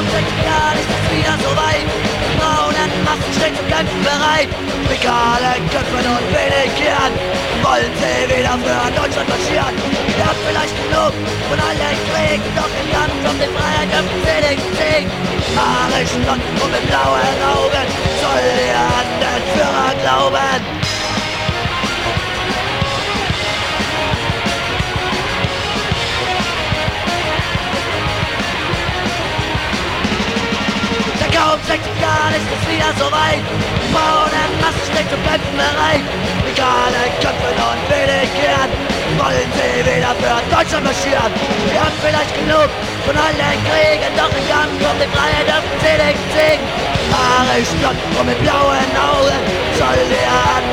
Jahren ist es wieder so weit. Die braunen Massen stehen zum Kämpfen bereit. Mit kahlen Köpfen und wenig Hirn wollen sie wieder für Deutschland marschieren. Ihr habt vielleicht genug von allen Kriegen, doch im Kampf um die Freiheit dürfen sie nicht siegen. Haare Stunden und mit blauen Augen soll ihr an den Führer glauben. 60 Jahren ist es wieder so weit. Frauen in Massen stehen zum Kämpfen bereit. Legale Köpfe und wenig Kern wollen sie wieder für Deutschland marschieren. Wir haben vielleicht genug von allen Kriegen, doch im Kampf um die Freiheit dürfen sie nicht siegen. Haare blond und mit blauen Augen soll der an